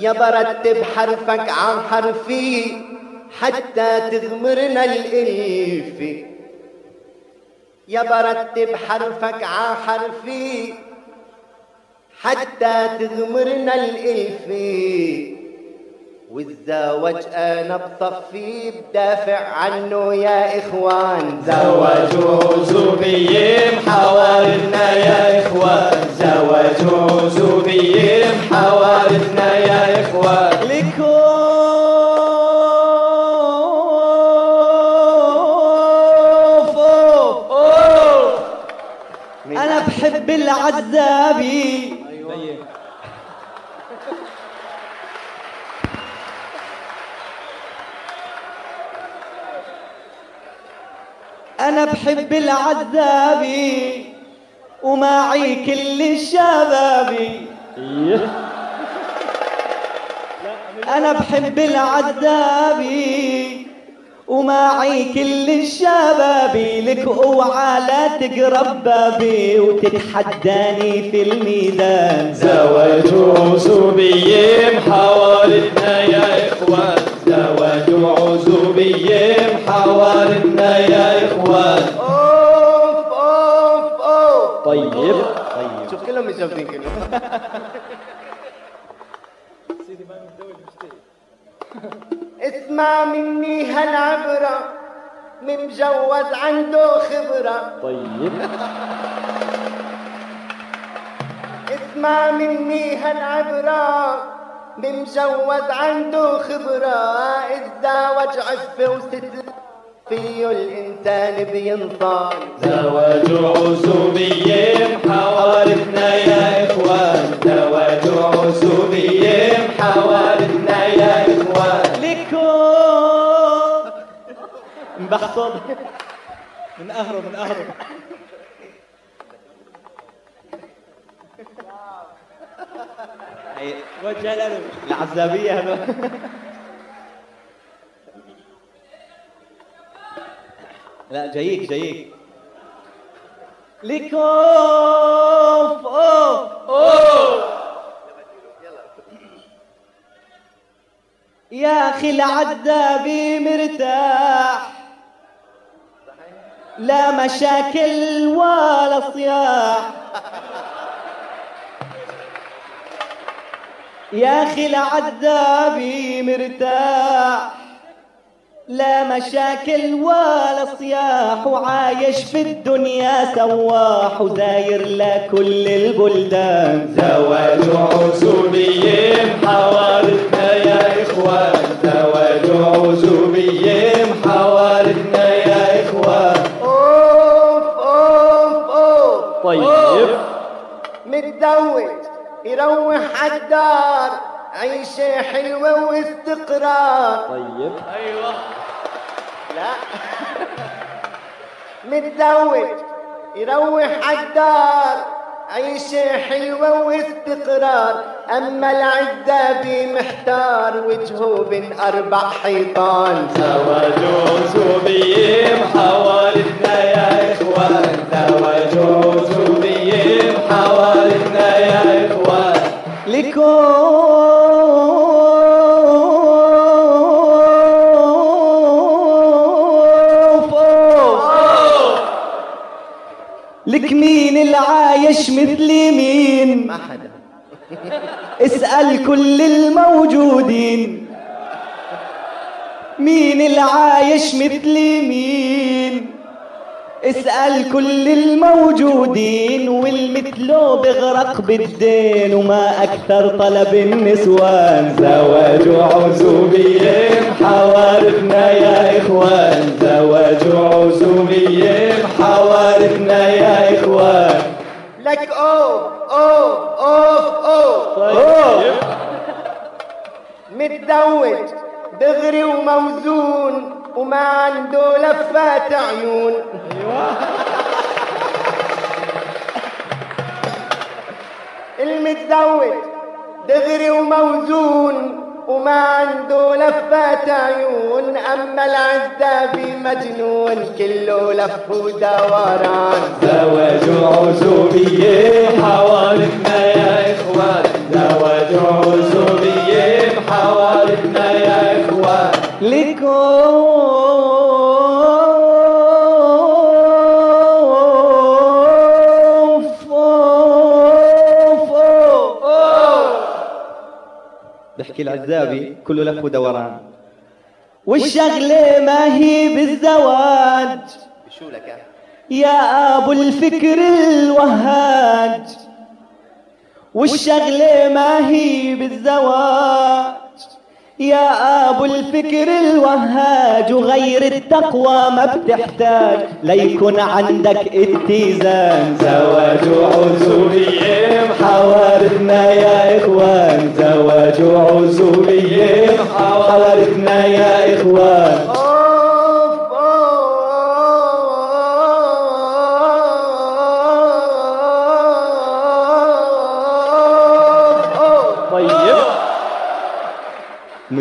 يا برتب حرفك عن حرفي حتى تغمرنا الإلف. يا برتب حرفك عن حرفي حتى تغمرنا الإلف. والزواج أنا بصفي بدافع عنه يا إخوان. زواج زوبيم حوالنا يا إخوان. زواج زوبيم حوالنا يا اخوان لكم أنا بحب العذابي. أنا بحب العذابي. ومعي كل الشبابي أنا بحب العذابي ومعي كل الشبابي لك أوعى لا تقرب بابي وتتحداني في الميدان. زواج زوبيم حوالنا يا إخوان. زواج عزوبيم حوالنا يا إخوان. طيب. طيب. شوف كلهم مجاوبين كلهم. اسمع مني هالعبرة ممجوز عنده خبرة. طيب. اسمع مني هالعبرة ممجوز عنده خبرة. الزواج عفة وستر فيه الإنسان بينصان زواج عزوبيم حوالنا يا إخوان. زواج عزوبيم حوالنا يا إخوان. لكم. مبحصد من قهره من هي وجه له العذابية هذول. لا جايك جايك. لكم اوف اوف يا أخي العزابي مرتاح. لا مشاكل ولا صياح. يا أخي العزابي مرتاح. لا مشاكل ولا صياح وعايش في الدنيا سواح وداير لكل البلدان. زواج عزوبيم حوالنا يا إخوان. زواج عزوبيم حوالنا يا إخوان. أوف أوف أوف. طيب. متزوج يروح عالدار عيشة حلوة واستقرار. طيب. لا. متزوج يروح عالدار عيشة حلوة واستقرار. أما العذابي محتار وجهه بين أربع حيطان. زواج عزوبيم حوالنا يا إخوان. زواج عزوبيم حوالنا يا إخوان. لك مين العايش مثلي مين؟ ما حدا. اسأل كل الموجودين. مين العايش مثلي مين؟ اسأل كل الموجودين والمثلو بغرق بالدين وما أكثر طلب النسوان. زواج عزوبيم حوالنا يا إخوان. زواج عزوبيم حوالنا يا اخوان لك أوف أوف أوف أوف طيب متزوج دغري وموزون وما عنده لفات عيون. المتزوج دغري وموزون وما عنده لفات عيون أما العذابي مجنون كله لف ودوران. زواج عزوبيم حوالنا بحكي العزابي كله لف ودوران والشغلة ما هي بالزواج. شو لك؟ يا أبو الفكر الوهاج. والشغلة ما هي بالزواج. يا ابو الفكر الوهاج وغير التقوى ما بتحتاج. ليكون عندك اتزان. زواج عزوبية محاورتنا يا إخوان. زواج عزوبية محاورتنا يا إخوان.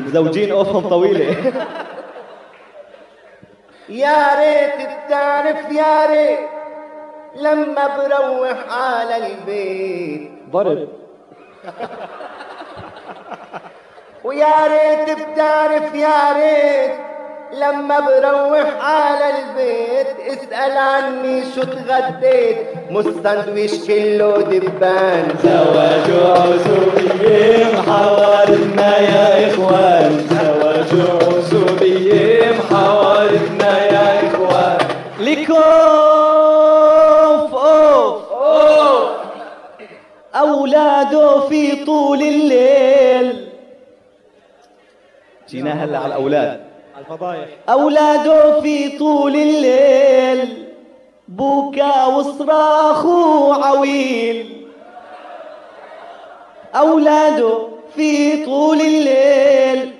متزوجين أوفهم طويلة. يا ريت بتعرف يا ريت لما بروح على البيت. ضرب. ويا ريت بتعرف يا ريت لما بروح على البيت اسأل عني شو تغديت. مش ساندويش كله دبان. زواج عزوبية محاورتنا يا إخوان. زواج عزوبية محاورتنا يا إخوان. لكوف أوف. اولاده في طول الليل. جينا هلا على الأولاد. الفضايح اولاده في طول الليل بكا وصراخ وعويل اولاده في طول الليل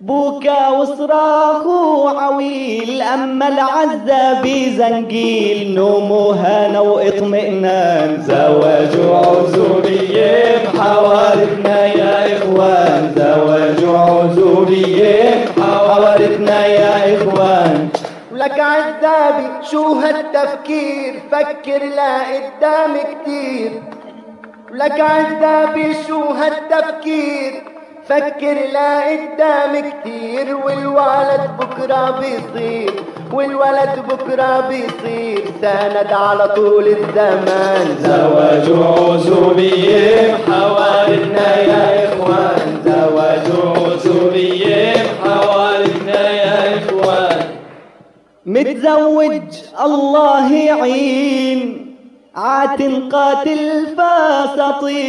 بكا وصراخ وعويل أما العزة زنقيل نومه هنا واطمئنان زواج عزوبية محاورتنا يا إخوان. زواج عذابي شو هالتفكير؟ فكر لا قدام كتير. لك عذابي شو هالتفكير؟ فكر لا قدام كتير. والولد بكرة بيصير والولد بكرة بيصير. سند على طول الزمان. زواج عزوبية محاورتنا يا إخوان. زواج عزوبية. متزوج. الله يعين. عاتنقات الفاسطين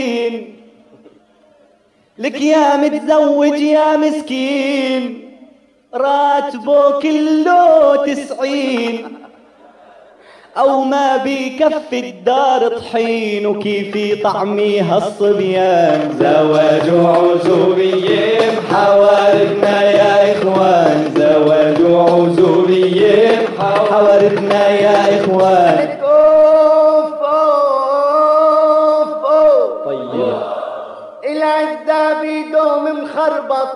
لك يا متزوج يا مسكين. راتبه كله تسعين. أو ما بكف الدار طحين. وكيف يطعميها الصبيان. زواج عزوبية محاورتنا يا إخوان زواج عزوبية حورتنا يا إخوان. أوف أوف طيب. العزة بيدوم مخربط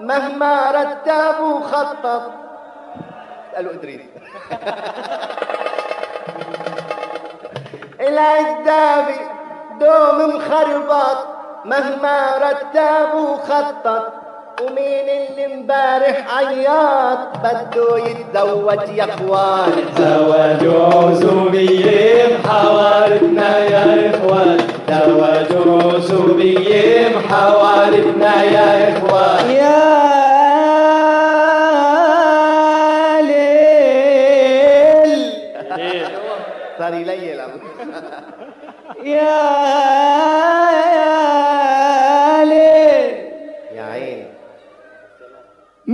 مهما رتب وخطط. اسألوا إدريس. العزة بيدوم مخربط مهما رتب وخطط. ومين اللي امبارح عياط بده يتزوج يا إخوان. زواج عزوبية محاورتنا يا إخوان. زواج عزوبية محاورتنا يا إخوان.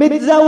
ليل يا عيني متزوج